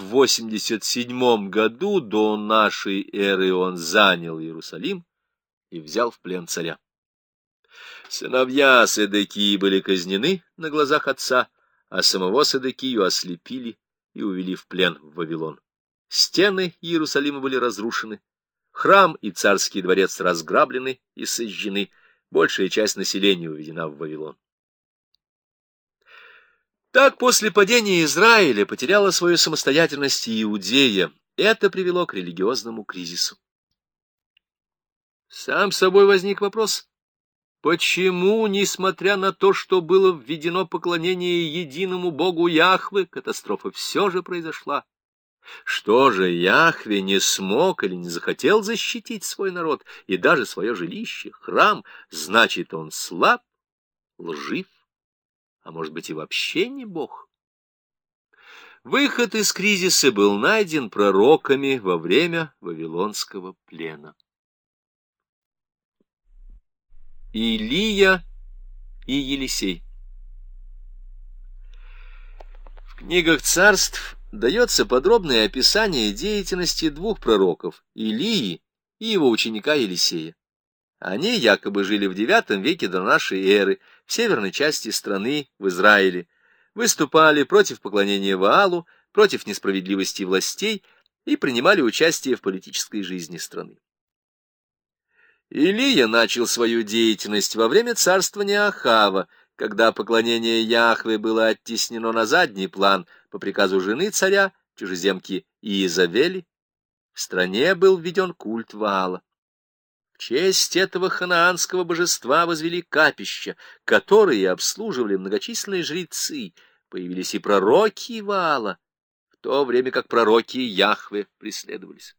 в 87 году до нашей эры он занял Иерусалим и взял в плен царя. Сыновья Седекии были казнены на глазах отца, а самого Седекию ослепили и увели в плен в Вавилон. Стены Иерусалима были разрушены, храм и царский дворец разграблены и сожжены, большая часть населения уведена в Вавилон. Так после падения Израиля потеряла свою самостоятельность Иудея. Это привело к религиозному кризису. Сам собой возник вопрос, почему, несмотря на то, что было введено поклонение единому Богу Яхве, катастрофа все же произошла? Что же Яхве не смог или не захотел защитить свой народ и даже свое жилище, храм, значит, он слаб, лжив? А может быть и вообще не Бог. Выход из кризиса был найден пророками во время Вавилонского плена. Илия и Елисей В книгах царств дается подробное описание деятельности двух пророков, Илии и его ученика Елисея. Они якобы жили в IX веке до нашей эры, в северной части страны, в Израиле, выступали против поклонения Ваалу, против несправедливости властей и принимали участие в политической жизни страны. Илия начал свою деятельность во время царствования Ахава, когда поклонение Яхве было оттеснено на задний план по приказу жены царя, чужеземки Иезавели. В стране был введен культ Ваала честь этого ханаанского божества возвели капища, которые обслуживали многочисленные жрецы, появились и пророки Ваала, в то время как пророки Яхве преследовались.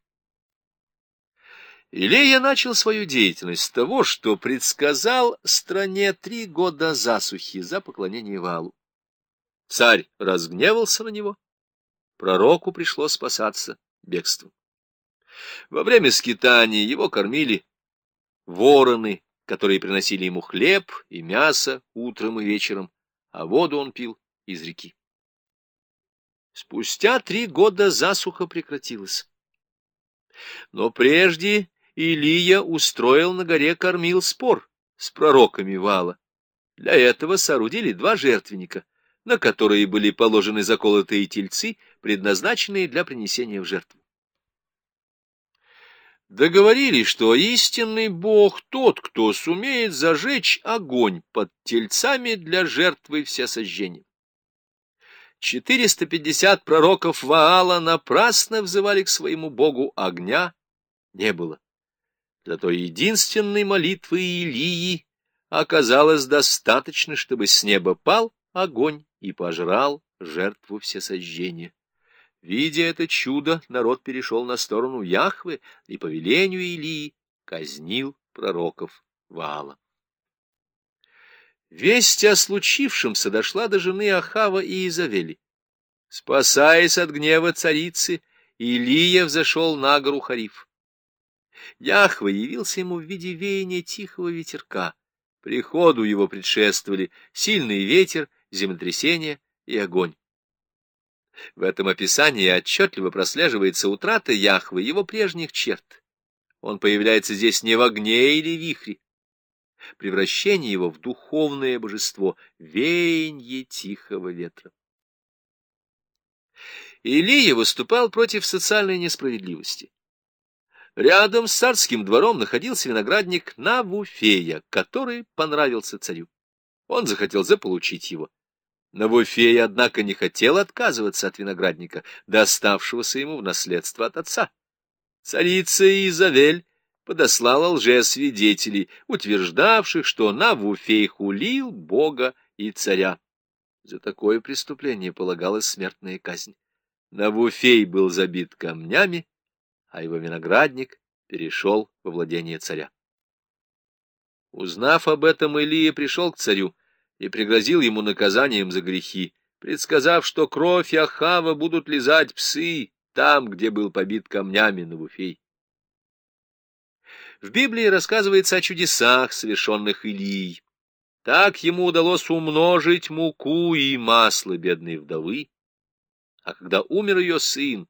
Илея начал свою деятельность с того, что предсказал стране три года засухи за поклонение Валу. Царь разгневался на него, пророку пришлось спасаться бегством. Во время скитания его кормили вороны, которые приносили ему хлеб и мясо утром и вечером, а воду он пил из реки. Спустя три года засуха прекратилась. Но прежде Илия устроил на горе кормил спор с пророками Вала. Для этого соорудили два жертвенника, на которые были положены заколотые тельцы, предназначенные для принесения в жертву. Договорились, что истинный Бог тот, кто сумеет зажечь огонь под тельцами для жертвы всесожжения. 450 пророков Ваала напрасно взывали к своему Богу, огня не было. Зато единственной молитвы Илии оказалось достаточно, чтобы с неба пал огонь и пожрал жертву всесожжения. Видя это чудо, народ перешел на сторону Яхвы и по велению Илии казнил пророков Ваала. Весть о случившемся дошла до жены Ахава и Изавели. Спасаясь от гнева царицы, Илия взошел на гору Хариф. Яхва явился ему в виде веяния тихого ветерка. Приходу его предшествовали сильный ветер, землетрясение и огонь. В этом описании отчетливо прослеживается утрата Яхвы его прежних черт. Он появляется здесь не в огне или вихре. Превращение его в духовное божество, веяние тихого ветра. Илия выступал против социальной несправедливости. Рядом с царским двором находился виноградник Навуфея, который понравился царю. Он захотел заполучить его. Навуфей, однако, не хотел отказываться от виноградника, доставшегося ему в наследство от отца. Царица Изавель подослала лжесвидетелей, утверждавших, что Навуфей хулил Бога и царя. За такое преступление полагалась смертная казнь. Навуфей был забит камнями, а его виноградник перешел во владение царя. Узнав об этом, Илия пришел к царю и пригрозил ему наказанием за грехи, предсказав, что кровь Ахава будут лизать псы там, где был побит камнями Навуфей. В Библии рассказывается о чудесах, совершенных Илией. Так ему удалось умножить муку и масло бедной вдовы. А когда умер ее сын,